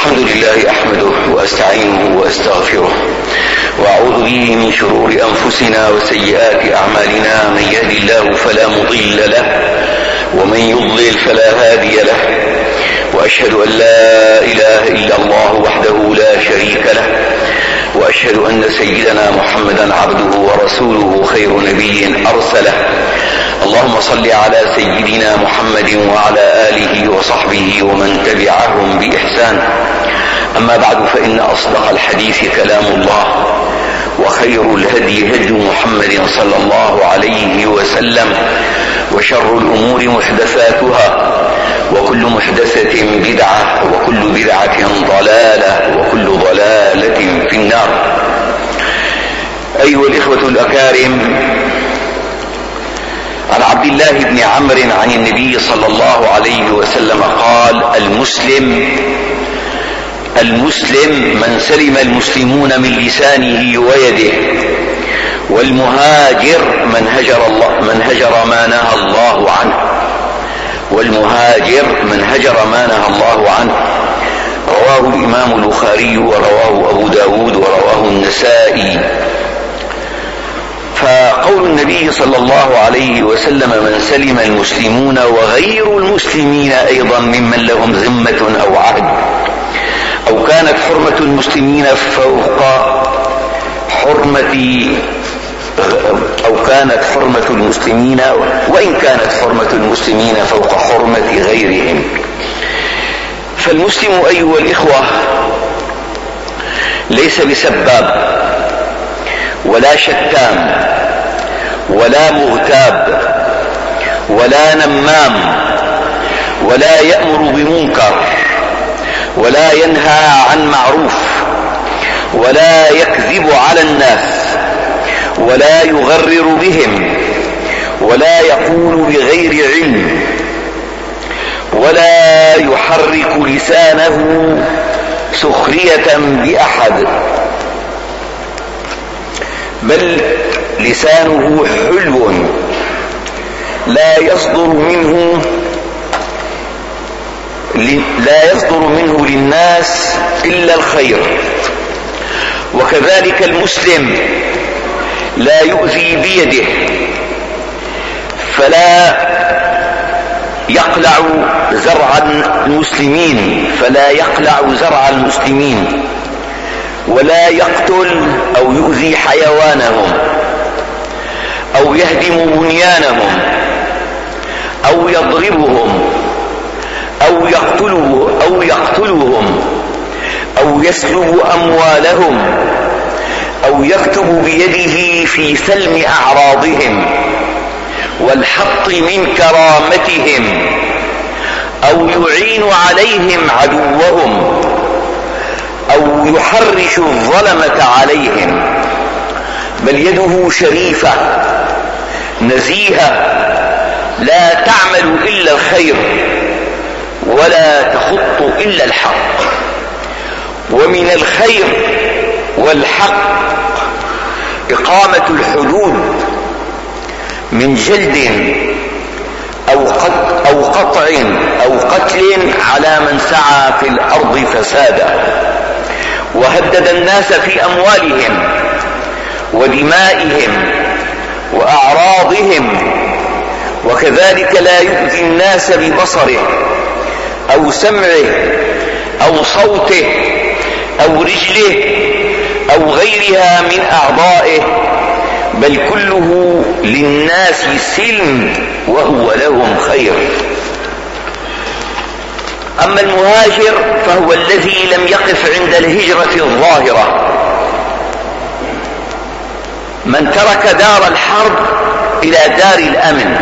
الحمد لله أحمده وأستعينه وأستغفره وأعوذ به من شرور أنفسنا وسيئات أعمالنا من يهدي الله فلا مضل له ومن يضلل فلا هادي له وأشهد أن لا إله إلا الله وحده لا شريك له وأشهد أن سيدنا محمدا عبده ورسوله خير نبي أرسله اللهم صل على سيدنا محمد وعلى آله وصحبه ومن تبعهم بإحسان. أما بعد فإن أصدق الحديث كلام الله وخير الهدي هدي محمد صلى الله عليه وسلم وشر الأمور محدثاتها وكل محدثة بدعة وكل بدعة ضلالة وكل ضلالة في النار. أيها الإخوة الأكارم عن عبد الله بن عمر عن النبي صلى الله عليه وسلم قال المسلم المسلم من سلم المسلمون من لسانه ويده والمهاجر من هجر الله من هجر ما نهى الله عنه والمهاجر من هجر ما نهى الله عنه. رواه الإمام البخاري ورواه أبو داود ورواه النسائي. فقول النبي صلى الله عليه وسلم من سلم المسلمون وغير المسلمين أيضا ممن لهم ذمة أو عهد. أو كانت حرمة المسلمين فوق حرمة أو كانت حرمة المسلمين وإن كانت حرمة المسلمين فوق حرمة غيرهم. فالمسلم أيها الإخوة ليس بسباب. ولا شتام ولا مغتاب ولا نمام ولا يأمر بمنكر ولا ينهى عن معروف ولا يكذب على الناس ولا يغرر بهم ولا يقول بغير علم ولا يحرك لسانه سخرية بأحد. بل لسانه حلو. لا يصدر منه لا يصدر منه للناس إلا الخير. وكذلك المسلم لا يؤذي بيده. فلا يقلع زرع المسلمين. فلا يقلع زرع المسلمين. ولا يقتل أو يؤذي حيوانهم أو يهدم بنيانهم أو يضربهم أو يقتله أو يقتلهم أو يسلب أموالهم أو يكتب بيده في سلم أعراضهم والحط من كرامتهم أو يعين عليهم عدوهم أو يحرش الظلمة عليهم بل يده شريفة نزيهة لا تعمل إلا الخير ولا تخط إلا الحق ومن الخير والحق إقامة الحدود من جلد أو قطع أو قطع أو قتل على من سعى في الأرض فسادا وهدد الناس في أموالهم ودمائهم وأعراضهم وكذلك لا يؤذي الناس ببصره أو سمعه أو صوته أو رجله أو غيرها من أعضائه بل كله للناس سلم وهو لهم خير أما المهاجر فهو الذي لم يقف عند الهجرة الظاهرة. من ترك دار الحرب إلى دار الأمن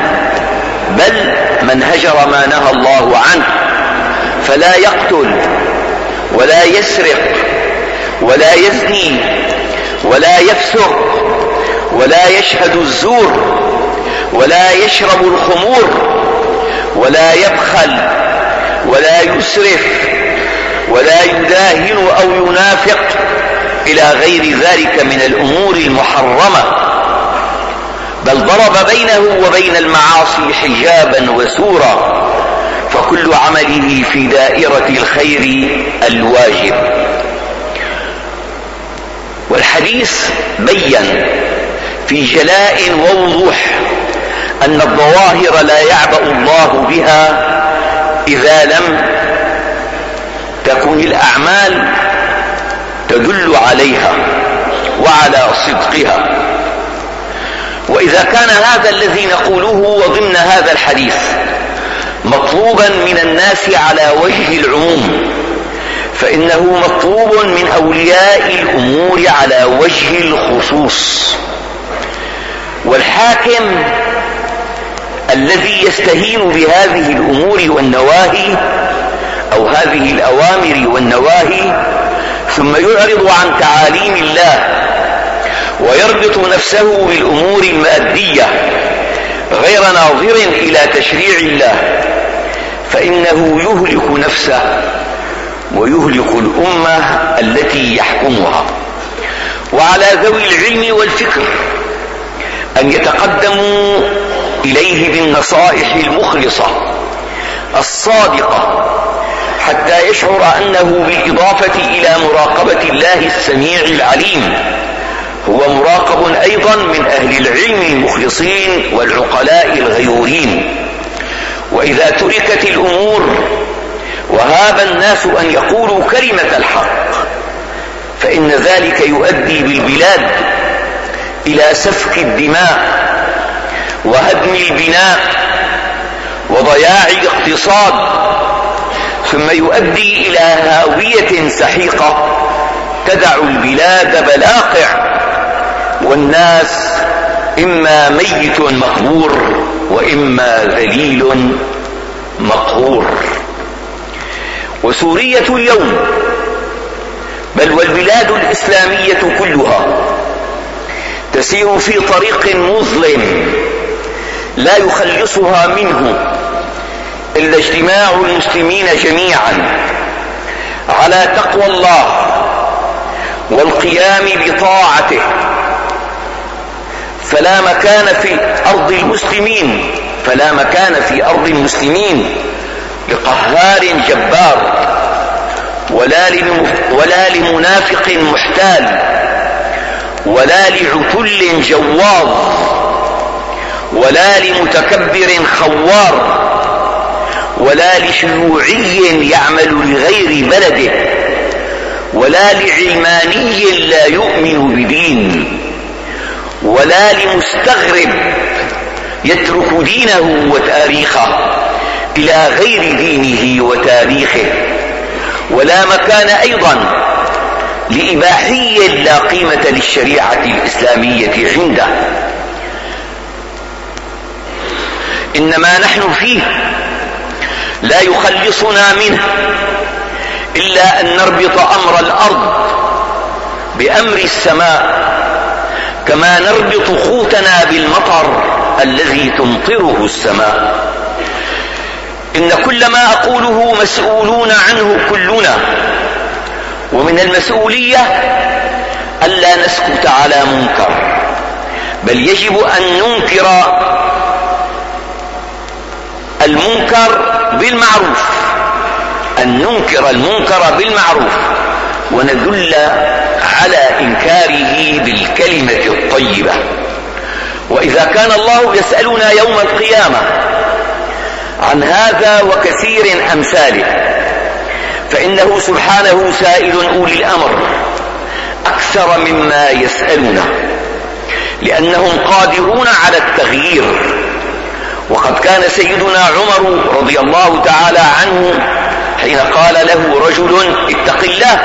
بل من هجر ما نهى الله عنه فلا يقتل ولا يسرق ولا يزني ولا يفسق ولا يشهد الزور ولا يشرب الخمور ولا يبخل ولا يسرف ولا يداهن أو ينافق إلى غير ذلك من الأمور المحرمة بل ضرب بينه وبين المعاصي حجابا وسورا فكل عمله في دائرة الخير الواجب. والحديث بين في جلاء ووضوح أن الظواهر لا يعبأ الله بها إذا لم تكن الأعمال تدل عليها وعلى صدقها. وإذا كان هذا الذي نقوله وضمن هذا الحديث مطلوبا من الناس على وجه العموم فإنه مطلوب من أولياء الأمور على وجه الخصوص. والحاكم الذي يستهين بهذه الأوامر والنواهي أو هذه الأوامر والنواهي ثم يعرض عن تعاليم الله ويربط نفسه بالأمور المادية غير ناظر إلى تشريع الله فإنه يهلك نفسه ويهلك الأمة التي يحكمها وعلى ذوي العلم والفكر أن يتقدموا إليه بالنصائح المخلصة الصادقة حتى يشعر أنه بالإضافة إلى مراقبة الله السميع العليم. هو مراقب أيضا من أهل العلم المخلصين والعقلاء الغيورين. وإذا تركت الأمور وهاب الناس أن يقولوا كلمة الحق فإن ذلك يؤدي بالبلاد إلى سفك الدماء وهدم البناء وضياع اقتصاد ثم يؤدي إلى هاوية سحيقة تدع البلاد بلاقع والناس إما ميت مقبور وإما ذليل مقهور. وسورية اليوم بل والبلاد الإسلامية كلها تسير في طريق مظلم لا يخلصها منه. إلا اجتماع المسلمين جميعا. على تقوى الله والقيام بطاعته. فلا مكان في أرض المسلمين فلا مكان في أرض المسلمين لقهار جبار ولا, ولا لمنافق محتال ولا لعتل جواظ ولا لمتكبر خوار. ولا لشيوعي يعمل لغير بلده ولا لعلماني لا يؤمن بدين ولا لمستغرب يترك دينه وتاريخه إلى غير دينه وتاريخه ولا مكان أيضا لاباحي لا قيمة للشريعة الإسلامية عنده إنما نحن فيه لا يخلصنا منه إلا أن نربط أمر الأرض بأمر السماء كما نربط خوتنا بالمطر الذي تمطره السماء إن كل ما أقوله مسؤولون عنه كلنا ومن المسؤولية ألا نسكت على منكر بل يجب أن ننكر المنكر بالمعروف. أن ننكر المنكر بالمعروف وندل على إنكاره بالكلمة الطيبة. وإذا كان الله يسألنا يوم القيامة عن هذا وكثير أمثاله فإنه سبحانه سائل أولي الأمر أكثر مما يسألنا لأنهم قادرون على التغيير. وقد كان سيدنا عمر رضي الله تعالى عنه حين قال له رجل اتق الله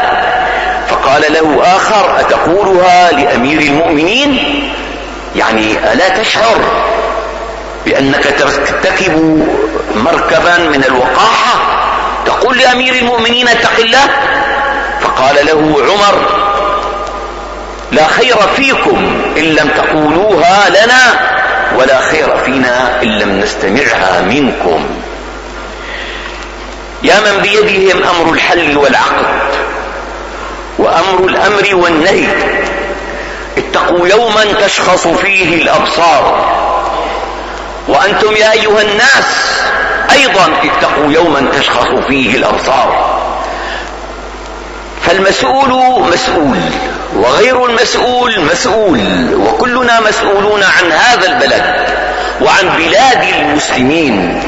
فقال له آخر أتقولها لأمير المؤمنين؟ يعني ألا تشعر بأنك ترتكب مركبا من الوقاحة؟ تقول لأمير المؤمنين اتق الله؟ فقال له عمر لا خير فيكم إن لم تقولوها لنا. ولا خير فينا إن لم نستمعها منكم. يا من بيدهم أمر الحل والعقد وأمر الأمر والنهي. اتقوا يوما تشخص فيه الأبصار. وأنتم يا أيها الناس أيضا اتقوا يوما تشخص فيه الأبصار. فالمسؤول مسؤول. وغير المسؤول مسؤول وكلنا مسؤولون عن هذا البلد وعن بلاد المسلمين.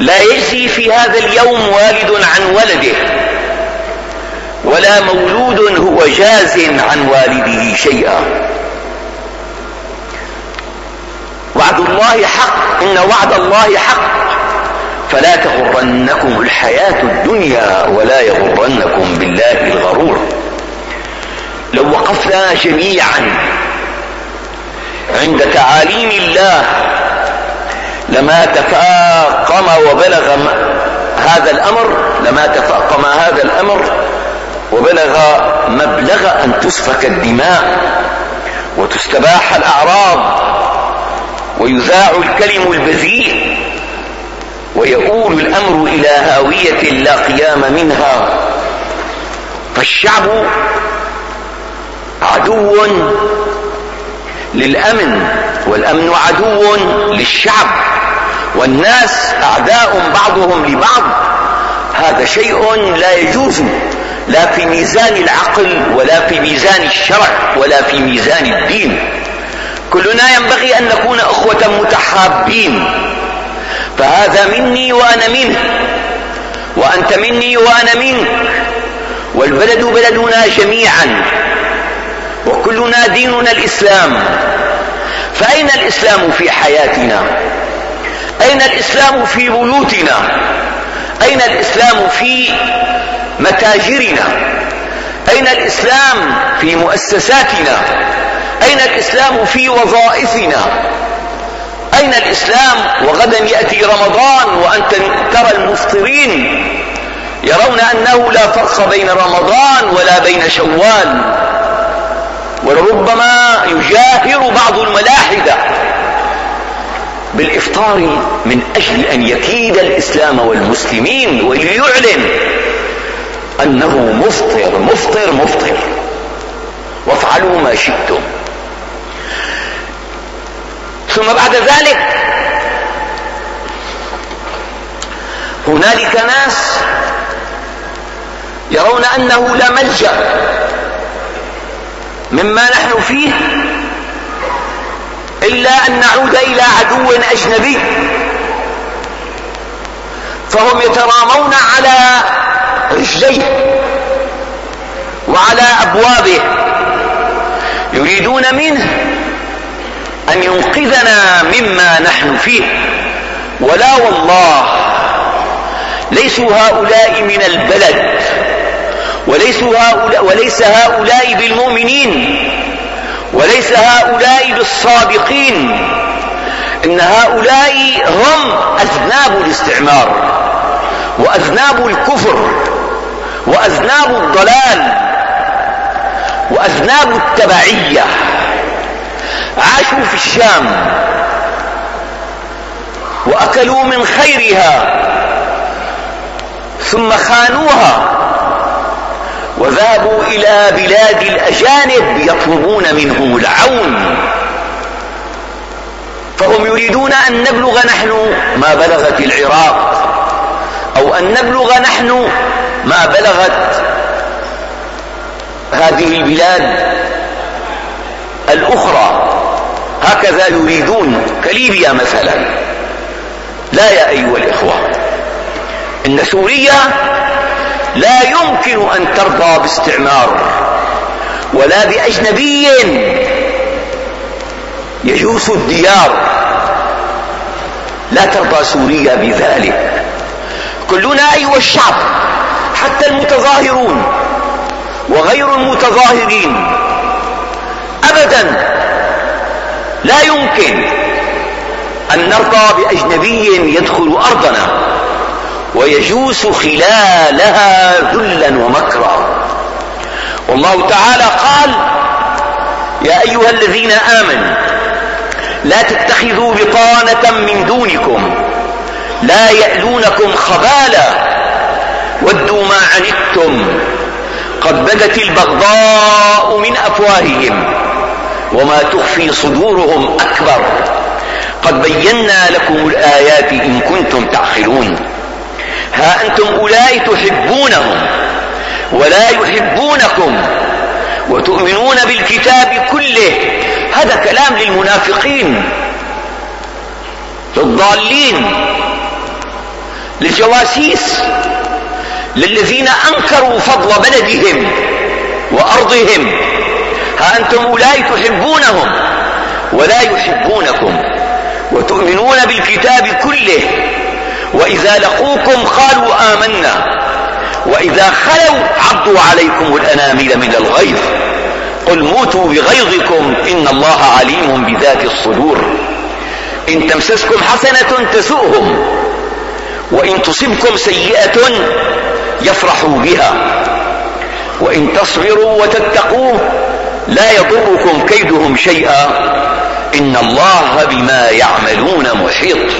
لا يجزي في هذا اليوم والد عن ولده ولا مولود هو جاز عن والده شيئا. وعد الله حق إن وعد الله حق. فلا تغرنكم الحياة الدنيا ولا يغرنكم بالله الغرور. لو وقفنا جميعا عند تعاليم الله لما تفاقم وبلغ هذا الأمر لما تفاقم هذا الأمر وبلغ مبلغ أن تسفك الدماء وتستباح الأعراض ويذاع الكلم البذيء. ويؤول الأمر إلى هاوية لا قيام منها. فالشعب عدو للأمن والأمن عدو للشعب. والناس أعداء بعضهم لبعض. هذا شيء لا يجوز لا في ميزان العقل ولا في ميزان الشرع ولا في ميزان الدين. كلنا ينبغي أن نكون أخوة متحابين. فهذا مني وأنا منه وأنت مني وأنا منك والبلد بلدنا جميعا وكلنا ديننا الإسلام فأين الإسلام في حياتنا؟ أين الإسلام في بيوتنا؟ أين الإسلام في متاجرنا؟ أين الإسلام في مؤسساتنا؟ أين الإسلام في وظائفنا؟ أين الإسلام وغدا يأتي رمضان وأنت ترى المفطرين يرون أنه لا فرق بين رمضان ولا بين شوال ولربما يجاهر بعض الملاحدة بالإفطار من أجل أن يكيد الإسلام والمسلمين وليعلن أنه مفطر مفطر مفطر. وافعلوا ما شئتم. ثم بعد ذلك هنالك ناس يرون أنه لا ملجأ مما نحن فيه إلا أن نعود إلى عدو أجنبي فهم يترامون على رجليه وعلى أبوابه يريدون منه أن ينقذنا مما نحن فيه. ولا والله ليسوا هؤلاء من البلد وليس هؤلاء, وليس هؤلاء بالمؤمنين وليس هؤلاء بالصادقين. إن هؤلاء هم أذناب الاستعمار وأذناب الكفر وأذناب الضلال وأذناب التبعية. عاشوا في الشام وأكلوا من خيرها ثم خانوها وذهبوا إلى بلاد الأجانب يطلبون منهم العون فهم يريدون أن نبلغ نحن ما بلغت العراق أو أن نبلغ نحن ما بلغت هذه البلاد الأخرى. هكذا يريدون كليبيا مثلا. لا يا أيها الإخوة. إن سوريا لا يمكن أن ترضى باستعمار ولا بأجنبي يجوس الديار. لا ترضى سوريا بذلك. كلنا أيها الشعب حتى المتظاهرون وغير المتظاهرين أبدا لا يمكن أن نرضى بأجنبي يدخل أرضنا ويجوس خلالها ذلا ومكرا. والله تعالى قال يا أيها الذين آمنوا لا تتخذوا بطانة من دونكم لا يألونكم خبالا ودوا ما عنتم قد بدت البغضاء من أفواههم. وما تخفي صدورهم أكبر. قد بينا لكم الآيات إن كنتم تعقلون. ها أنتم أولئك تحبونهم ولا يحبونكم وتؤمنون بالكتاب كله. هذا كلام للمنافقين للضالين للجواسيس للذين أنكروا فضل بلدهم وأرضهم. ها أنتم أولئك تحبونهم ولا يحبونكم وتؤمنون بالكتاب كله وإذا لقوكم قالوا آمنا وإذا خلوا عضوا عليكم الأنامل من الغيظ قل موتوا بغيظكم إن الله عليم بذات الصدور إن تمسسكم حسنة تسؤهم وإن تصبكم سيئة يفرحوا بها وإن تصبروا وتتقوه لا يضركم كيدهم شيئا. إن الله بما يعملون محيط.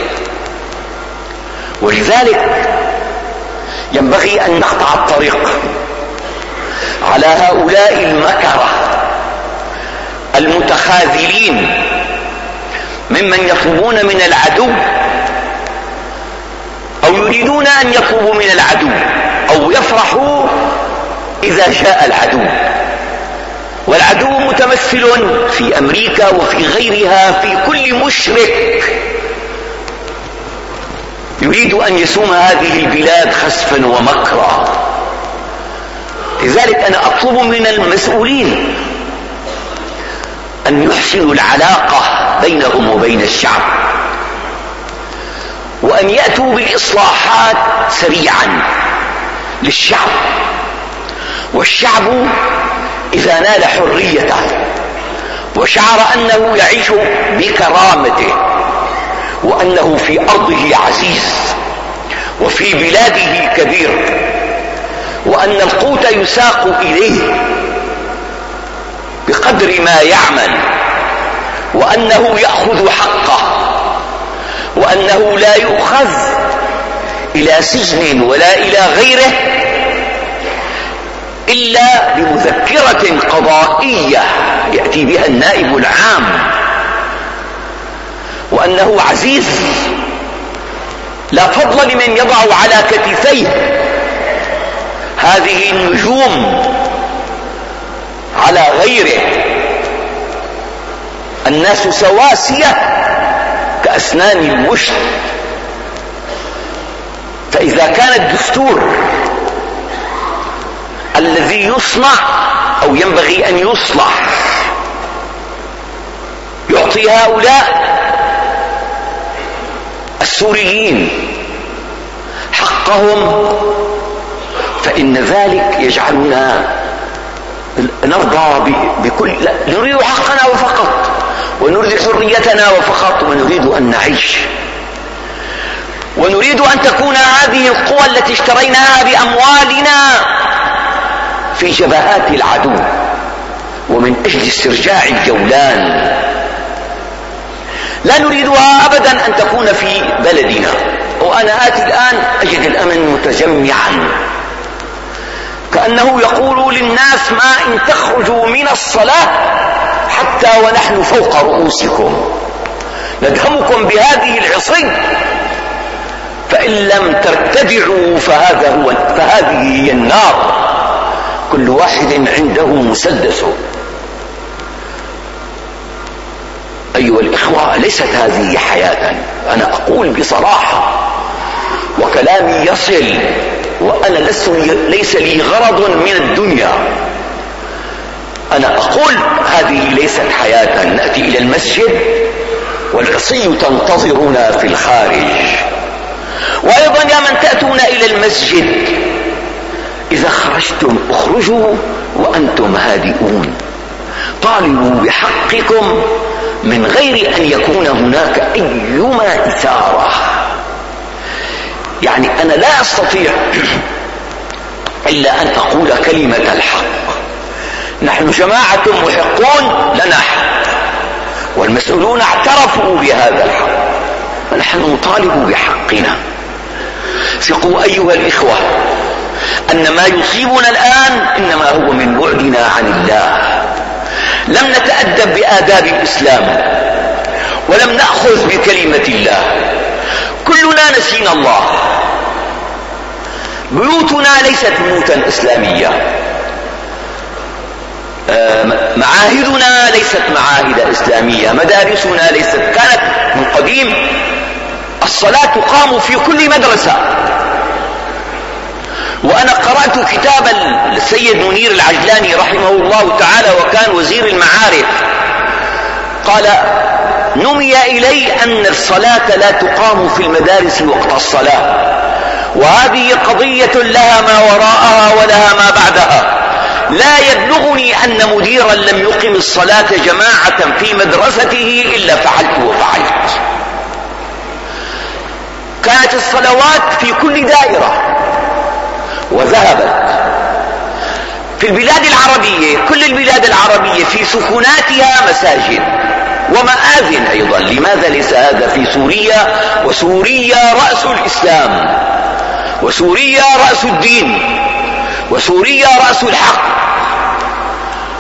ولذلك ينبغي أن نقطع الطريق على هؤلاء المكره المتخاذلين ممن يطلبون من العدو أو يريدون أن يطلبوا من العدو أو يفرحوا إذا جاء العدو. والعدو متمثل في أمريكا وفي غيرها في كل مشرك. يريد أن يسوم هذه البلاد خسفا ومكرا. لذلك أنا أطلب من المسؤولين أن يحسنوا العلاقة بينهم وبين الشعب وأن يأتوا بالإصلاحات سريعا للشعب. والشعب إذا نال حريته وشعر أنه يعيش بكرامته وأنه في أرضه عزيز وفي بلاده كبير وأن القوت يساق إليه بقدر ما يعمل وأنه يأخذ حقه وأنه لا يؤخذ إلى سجن ولا إلى غيره إلا بمذكرة قضائية يأتي بها النائب العام. وأنه عزيز. لا فضل لمن يضع على كتفيه. هذه النجوم على غيره. الناس سواسية كأسنان المشت. فإذا كان الدستور الذي يصنع أو ينبغي أن يصلح يعطي هؤلاء السوريين حقهم فإن ذلك يجعلنا نرضى بكل لا نريد حقنا وفقط ونريد حريتنا وفقط ونريد أن نعيش. ونريد أن تكون هذه القوى التي اشتريناها بأموالنا في جبهات العدو ومن أجل استرجاع الجولان. لا نريدها أبدا أن تكون في بلدنا. وأنا آتي الآن أجد الأمن متجمعا. كأنه يقول للناس ما إن تخرجوا من الصلاة حتى ونحن فوق رؤوسكم. ندهمكم بهذه العصي. فإن لم ترتدعوا فهذا هو فهذه هي النار. كل واحد عنده مسدس. أيها الإخوة ليست هذه حياة. أنا أقول بصراحة وكلامي يصل وأنا لست ليس لي غرض من الدنيا. أنا أقول هذه ليست حياة. نأتي إلى المسجد والعصي تنتظرنا في الخارج. وأيضا يا من تأتون إلى المسجد إذا خرجتم اخرجوا وأنتم هادئون. طالبوا بحقكم من غير أن يكون هناك أيما إثارة. يعني أنا لا أستطيع إلا أن أقول كلمة الحق. نحن جماعة محقون لنا حق. والمسؤولون اعترفوا بهذا الحق. فنحن نطالب بحقنا. ثقوا أيها الإخوة أن ما يصيبنا الآن إنما هو من بعدنا عن الله. لم نتأدب بآداب الإسلام ولم نأخذ بكلمة الله. كلنا نسينا الله. بيوتنا ليست بيوتا إسلامية. آه، معاهدنا ليست معاهد إسلامية. مدارسنا ليست كانت من قديم. الصلاة تقام في كل مدرسة. وأنا قرأت كتابا للسيد منير العجلاني رحمه الله تعالى وكان وزير المعارف. قال نمي إلي أن الصلاة لا تقام في المدارس وقت الصلاة وهذه قضية لها ما وراءها ولها ما بعدها. لا يبلغني أن مديرا لم يقم الصلاة جماعة في مدرسته إلا فعلت وفعلت. كانت الصلوات في كل دائرة. وذهبت في البلاد العربية كل البلاد العربية في سكناتها مساجد ومآذن أيضا. لماذا ليس هذا في سوريا؟ وسوريا رأس الإسلام. وسوريا رأس الدين. وسوريا رأس الحق.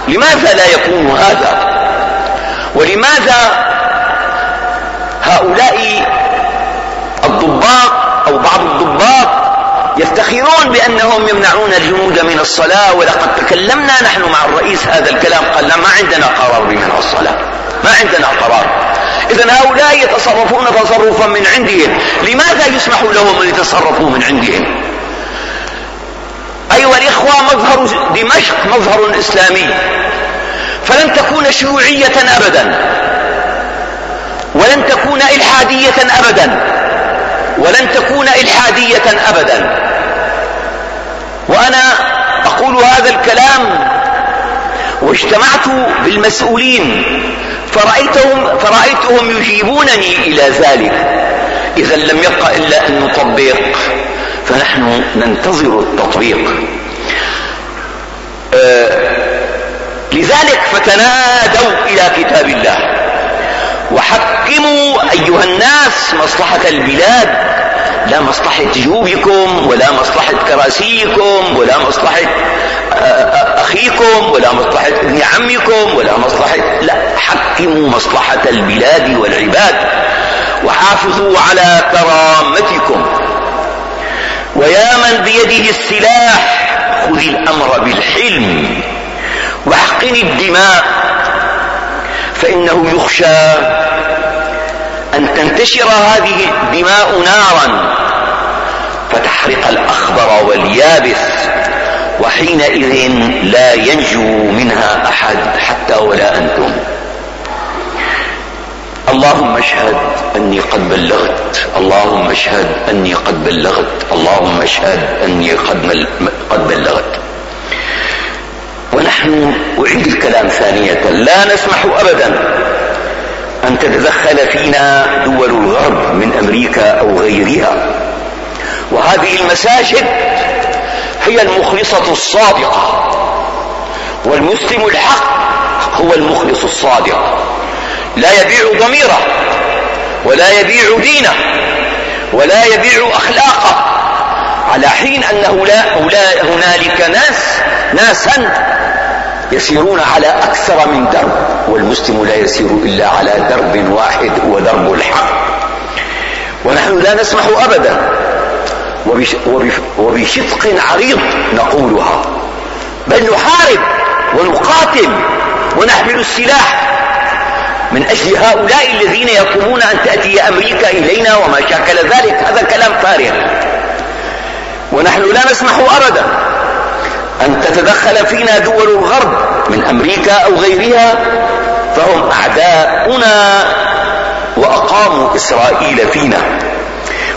لماذا لا يكون هذا؟ ولماذا هؤلاء الضباط أو بعض الضباط يفتخرون بأنهم يمنعون الجنود من الصلاة ولقد تكلمنا نحن مع الرئيس هذا الكلام قال ما عندنا قرار بمنع الصلاة. ما عندنا قرار. إذا هؤلاء يتصرفون تصرفا من عندهم. لماذا يسمح لهم أن يتصرفوا من عندهم؟ أيها الإخوة مظهر دمشق مظهر إسلامي. فلن تكون شيوعية أبدا. ولن تكون إلحادية أبدا. ولن تكون إلحادية أبدا. وأنا أقول هذا الكلام واجتمعت بالمسؤولين فرأيتهم, فرأيتهم يجيبونني إلى ذلك. إذا لم يبقى إلا أن نطبق. فنحن ننتظر التطبيق. أه، لذلك فتنادوا إلى كتاب الله. وحكموا أيها الناس مصلحة البلاد. لا مصلحة جيوبكم ولا مصلحة كراسيكم ولا مصلحة آه، أخيكم ولا مصلحة ابن عمكم ولا مصلحة لا حكموا مصلحة البلاد والعباد. وحافظوا على كرامتكم. ويا من بيده السلاح خذ الأمر بالحلم. واحقن الدماء. فإنه يخشى أن تنتشر هذه الدماء نارا فتحرق الأخضر واليابس وحينئذ لا ينجو منها أحد حتى ولا أنتم. اللهم اشهد أني قد بلغت اللهم اشهد أني قد بلغت اللهم اشهد أني قد, قد بلغت. نحن أعيد الكلام ثانية. لا نسمح أبدا أن تتدخل فينا دول الغرب من أمريكا أو غيرها. وهذه المساجد هي المخلصة الصادقة والمسلم الحق هو المخلص الصادق. لا يبيع ضميره ولا يبيع دينه ولا يبيع أخلاقه على حين أنه لا هنالك ناس ناسا يسيرون على أكثر من درب والمسلم لا يسير إلا على درب واحد ودرب الحق. ونحن لا نسمح أبدا. وبشفق عريض نقولها. بل نحارب ونقاتل ونحمل السلاح. من أجل هؤلاء الذين يطلبون أن تأتي أمريكا إلينا وما شاكل ذلك هذا كلام فارغ. ونحن لا نسمح أبدا. أن تتدخل فينا دول الغرب من أمريكا أو غيرها فهم أعداؤنا وأقاموا إسرائيل فينا.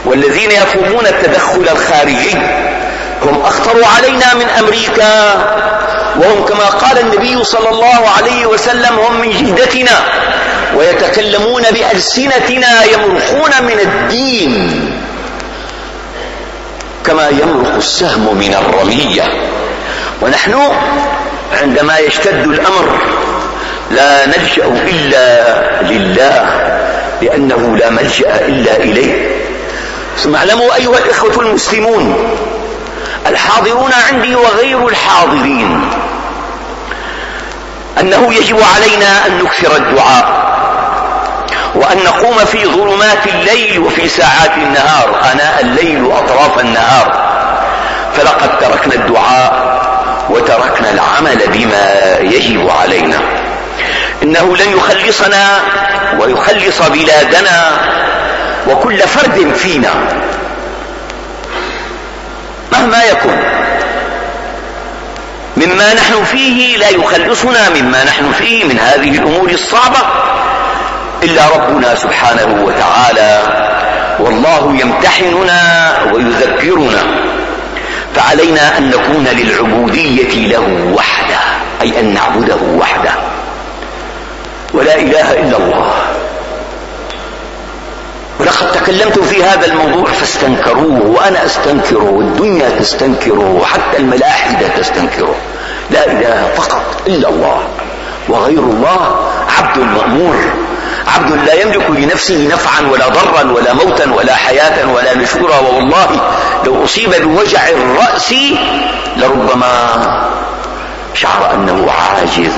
والذين يفهمون التدخل الخارجي هم أخطروا علينا من أمريكا وهم كما قال النبي صلى الله عليه وسلم هم من جهدتنا ويتكلمون بألسنتنا يمرخون من الدين كما يمرق السهم من الرمية. ونحن عندما يشتد الأمر لا نلجأ إلا لله لأنه لا ملجأ إلا إليه. ثم اعلموا أيها الإخوة المسلمون الحاضرون عندي وغير الحاضرين أنه يجب علينا أن نكثر الدعاء وأن نقوم في ظلمات الليل وفي ساعات النهار أناء الليل وأطراف النهار. فلقد تركنا الدعاء وتركنا العمل بما يجب علينا. إنه لن يخلصنا ويخلص بلادنا وكل فرد فينا. مهما يكن. مما نحن فيه لا يخلصنا مما نحن فيه من هذه الأمور الصعبة إلا ربنا سبحانه وتعالى. والله يمتحننا ويذكرنا. فعلينا أن نكون للعبودية له وحده أي أن نعبده وحده. ولا إله إلا الله. ولقد تكلمت في هذا الموضوع فاستنكروه وأنا أستنكره والدنيا تستنكره حتى الملاحدة تستنكره. لا إله فقط إلا الله. وغير الله عبد مأمور. عبد لا يملك لنفسه نفعا ولا ضرا ولا موتا ولا حياة ولا نشورا والله لو أصيب بوجع الرأس لربما شعر أنه عاجز.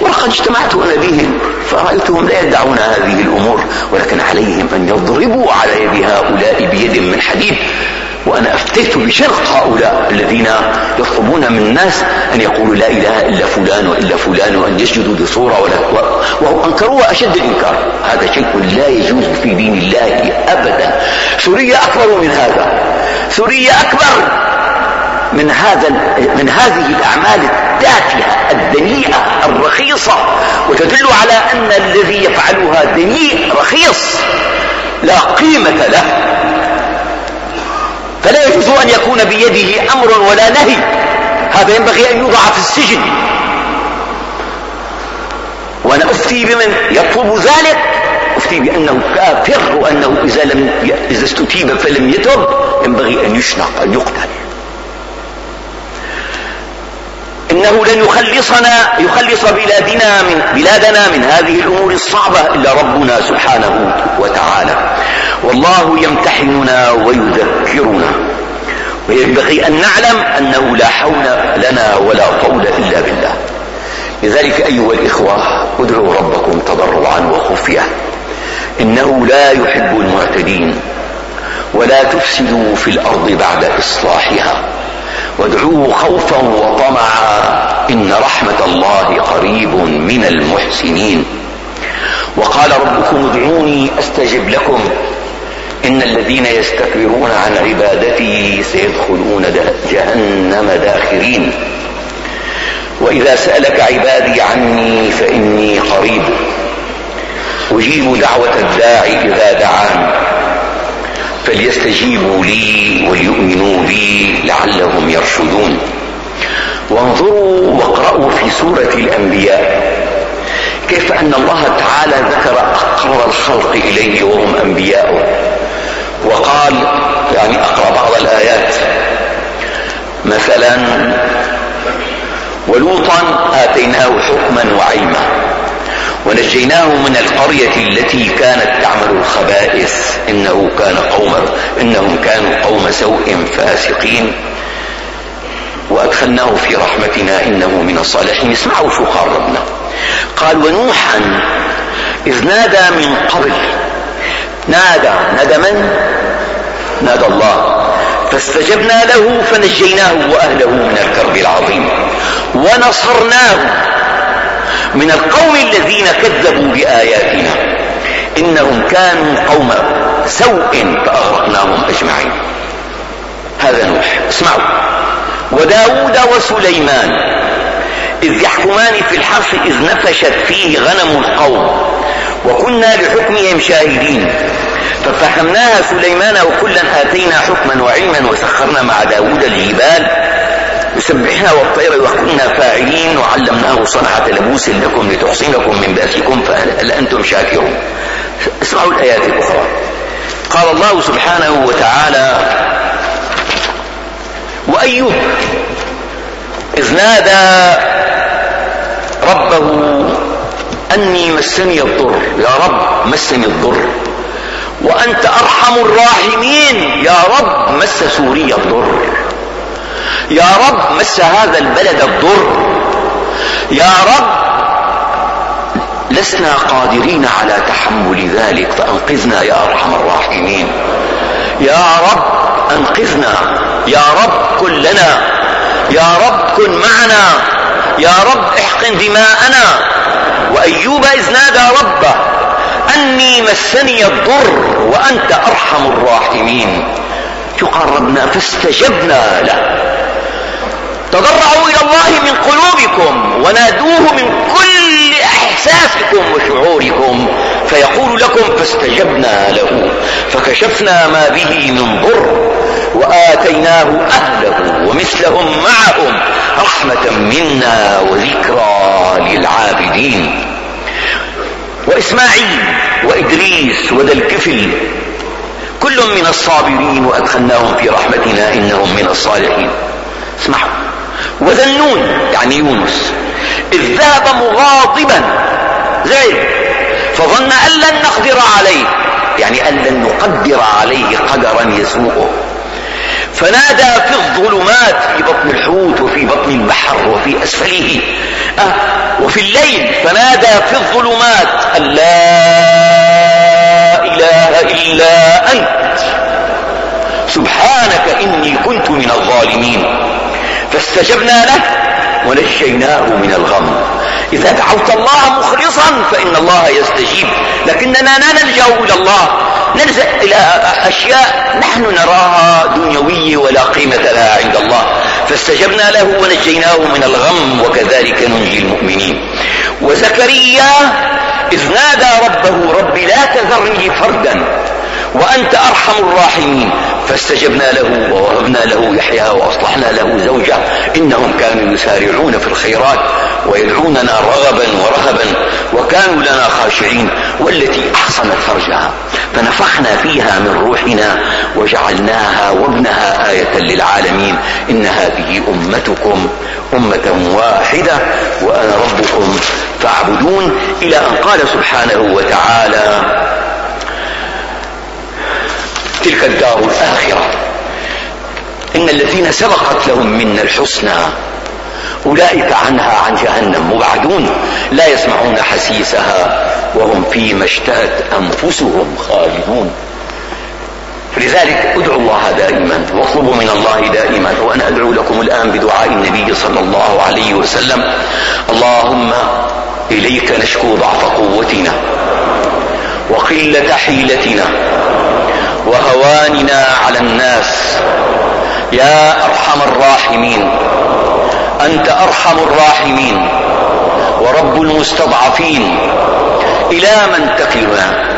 ولقد اجتمعت أنا بهم فرأيتهم لا يدعون هذه الأمور ولكن عليهم أن يضربوا على يد هؤلاء بيد من حديد. وأنا أفتيت بشرط هؤلاء الذين يطلبون من الناس أن يقولوا لا إله إلا فلان وإلا فلان وأن يسجدوا لصورة ولا وهم أنكروها أشد الإنكار. هذا شيء لا يجوز في دين الله أبدا. سوريا أكبر من هذا. سوريا أكبر من هذا من هذه الأعمال التافهة الدنيئة الرخيصة. وتدل على أن الذي يفعلها دنيء رخيص. لا قيمة له. فلا يجوز أن يكون بيده أمر ولا نهي. هذا ينبغي أن يوضع في السجن. وأنا أفتي بمن يطلب ذلك. أفتي بأنه كافر وأنه إذا, لم ي... إذا استتيب فلم يتب ينبغي أن يشنق أن يقتل. إنه لن يخلصنا يخلص بلادنا من بلادنا من هذه الأمور الصعبة إلا ربنا سبحانه وتعالى. والله يمتحننا ويذكرنا وينبغي أن نعلم أنه لا حول لنا ولا قول إلا بالله. لذلك أيها الإخوة ادعوا ربكم تضرعا وخفية. إنه لا يحب المعتدين. ولا تفسدوا في الأرض بعد إصلاحها. وادعوه خوفا وطمعا. إن رحمة الله قريب من المحسنين. وقال ربكم ادعوني أستجب لكم. إن الذين يستكبرون عن عبادتي سيدخلون جهنم داخرين. وإذا سألك عبادي عني فإني قريب. أجيب دعوة الداعي إذا دعان. فليستجيبوا لي وليؤمنوا بي لعلهم يرشدون. وانظروا واقرأوا في سورة الأنبياء. كيف أن الله تعالى ذكر أقرب الخلق إليه وهم أنبياؤه. وقال يعني أقرأ بعض الآيات. مثلا ولوطا آتيناه حكما وعلما ونجيناه من القرية التي كانت تعمل الخبائث إنه كان قوم إنهم كانوا قوم سوء فاسقين. وأدخلناه في رحمتنا إنه من الصالحين. اسمعوا شو قال ربنا. قال ونوحا إذ نادى من قبل نادى. نادى من؟ نادى الله. فاستجبنا له فنجيناه وأهله من الكرب العظيم. ونصرناه من القوم الذين كذبوا بآياتنا. إنهم كانوا قوم سوء فأغرقناهم أجمعين. هذا نوح. اسمعوا. وداود وسليمان إذ يحكمان في الحرث إذ نفشت فيه غنم القوم. وكنا لحكمهم شاهدين. ففهمناها سليمان وكلا آتينا حكما وعلما وسخرنا مع داود الجبال. يسبحنا والطير وكنا فاعلين. وعلمناه صنعة لبوس لكم لتحصنكم من بأسكم فهل أنتم شاكرون. اسمعوا الآيات الأخرى. قال الله سبحانه وتعالى وأيوب إذ نادى ربه أني مسني الضر. يا رب مسني الضر. وأنت أرحم الراحمين. يا رب مس سوريا الضر. يا رب مس هذا البلد الضر. يا رب لسنا قادرين على تحمل ذلك. فأنقذنا يا أرحم الراحمين. يا رب أنقذنا. يا رب كن لنا. يا رب كن معنا. يا رب احقن دماءنا. وأيوب إذ نادى ربه أني مسني الضر وأنت أرحم الراحمين تقربنا فاستجبنا له. تضرعوا إلى الله من قلوبكم ونادوه من كل إحساسكم وشعوركم فيقول لكم فاستجبنا له. فكشفنا ما به من ضر وآتيناه أهله ومثلهم معهم رحمة منا وذكرى للعابدين. وإسماعيل وإدريس وذا الكفل كل من الصابرين وأدخلناهم في رحمتنا إنهم من الصالحين. اسمعوا. وذا النون يعني يونس. إذ ذهب مغاضبا. زعل فظن أن لن نقدر عليه. يعني أن لن نقدر عليه قدرا يسوءه فنادى في الظلمات في بطن الحوت وفي بطن البحر وفي أسفله. أه، وفي الليل فنادى في الظلمات أن لا إله إلا أنت. سبحانك إني كنت من الظالمين. فاستجبنا له ونجيناه من الغم. إذا دعوت الله مخلصا فإن الله يستجيب. لكننا لا نلجأ إلى الله. نلجأ إلى أشياء نحن نراها دنيوية ولا قيمة لها عند الله. فاستجبنا له ونجيناه من الغم وكذلك ننجي المؤمنين. وزكريا إذ نادى ربه رب لا تذرني فردا. وأنت أرحم الراحمين. فاستجبنا له ووهبنا له يحيى وأصلحنا له زوجه. إنهم كانوا يسارعون في الخيرات ويدعوننا رغبا ورهبا وكانوا لنا خاشعين. والتي أحصنت فرجها. فنفخنا فيها من روحنا وجعلناها وابنها آية للعالمين. إن هذه أمتكم أمة واحدة وأنا ربكم فاعبدون. إلى أن قال سبحانه وتعالى تلك الدار الآخرة. إن الذين سبقت لهم منا الحسنى أولئك عنها عن جهنم مبعدون لا يسمعون حسيسها وهم فيما اشتهت أنفسهم خالدون. لذلك ادعوا الله دائما واطلبوا من الله دائما وأنا أدعو لكم الآن بدعاء النبي صلى الله عليه وسلم. اللهم إليك نشكو ضعف قوتنا وقلة حيلتنا وهواننا على الناس يا أرحم الراحمين أنت أرحم الراحمين ورب المستضعفين إلى من تكلنا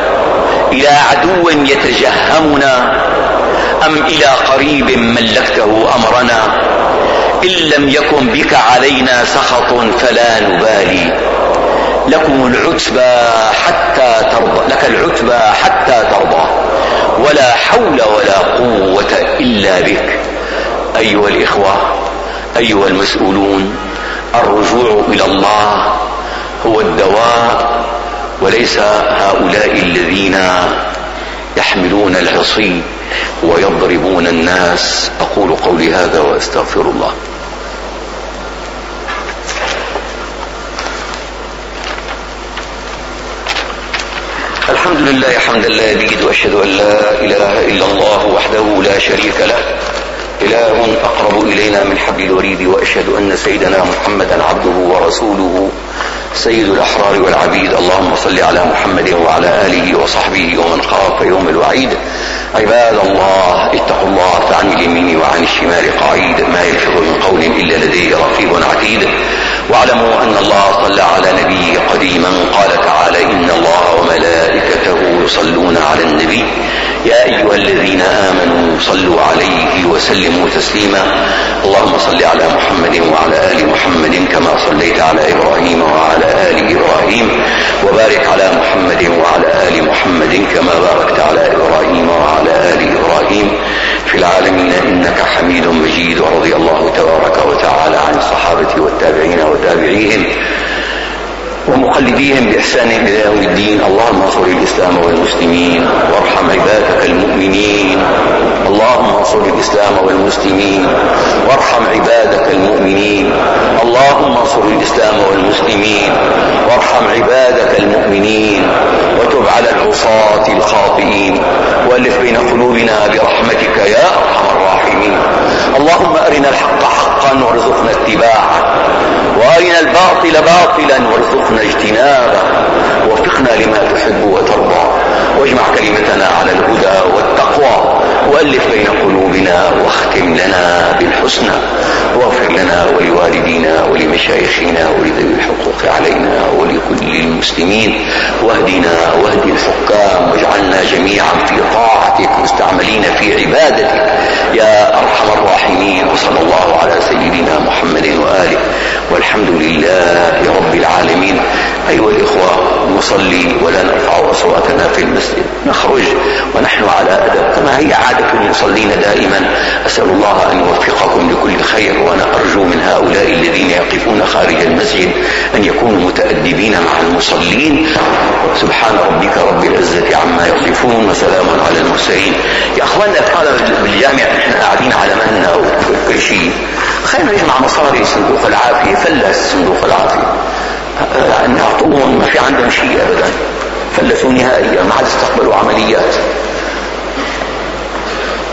إلى عدو يتجهمنا أم إلى قريب ملكته أمرنا إن لم يكن بك علينا سخط فلا نبالي لكم العتبى حتى ترضى لك العتبى حتى ترضى ولا حول ولا قوة إلا بك. أيها الإخوة أيها المسؤولون الرجوع إلى الله هو الدواء وليس هؤلاء الذين يحملون العصي ويضربون الناس. أقول قولي هذا وأستغفر الله. الحمد لله حمد الله يبيد وأشهد أن لا إله إلا الله وحده لا شريك له. إله أقرب إلينا من حبل الوريد وأشهد أن سيدنا محمدا عبده ورسوله. سيد الأحرار والعبيد. اللهم صل على محمد وعلى آله وصحبه ومن خاف يوم الوعيد. عباد الله اتقوا الله فعن اليمين وعن الشمال قعيد. ما يلفظ من قول إلا لديه رقيب عتيد. واعلموا أن الله صلى على نبيه صلوا عليه وسلموا تسليما. اللهم صل على محمد وعلى آل محمد كما صليت على إبراهيم وعلى آل إبراهيم. وبارك على محمد وعلى آل محمد كما باركت على إبراهيم وعلى آل إبراهيم. في العالمين إنك حميد مجيد. ورضي الله تبارك وتعالى عن الصحابة والتابعين وتابعيهم ومقلديهم بإحسان إلى يوم الدين. اللهم انصر الإسلام والمسلمين وارحم عبادك المؤمنين. اللهم انصر الإسلام والمسلمين وارحم عبادك المؤمنين. اللهم انصر الإسلام والمسلمين وارحم عبادك المؤمنين. وتب على العصاة الخاطئين. والف بين قلوبنا برحمتك يا أرحم الراحمين. اللهم أرنا الحق حقا وارزقنا اتباعه. وأرنا الباطل باطلا وارزقنا وارزقنا اجتنابه. وفقنا لما تحب وترضى. واجمع كلمتنا على الهدى والتقوى. وألف بين قلوبنا واختم لنا بالحسنى واغفر لنا ولوالدينا ولمشايخنا ولذوي الحقوق علينا ولكل المسلمين واهدنا واهد الحكام واجعلنا جميعا في طاعتك مستعملين في عبادتك يا أرحم الراحمين وصلى الله على سيدنا محمد وآله والحمد لله رب العالمين أيها الإخوة نصلي ولا نرفع أصواتنا في المسجد نخرج ونحن على أدب كما هي عادة سعادة المصلين دائما أسأل الله أن يوفقكم لكل خير وأنا أرجو من هؤلاء الذين يقفون خارج المسجد أن يكونوا متأدبين مع المصلين. سبحان ربك رب العزة عما يصفون وسلام على المرسلين. يا أخواننا الطلبة بالجامع نحن قاعدين على مهلنا وكل شيء. خلينا نجمع مصاري صندوق العافية فلس صندوق العافية. أه، نعطوهم ما في عندهم شيء أبدا. فلسوا نهائيا ما عاد استقبلوا عمليات.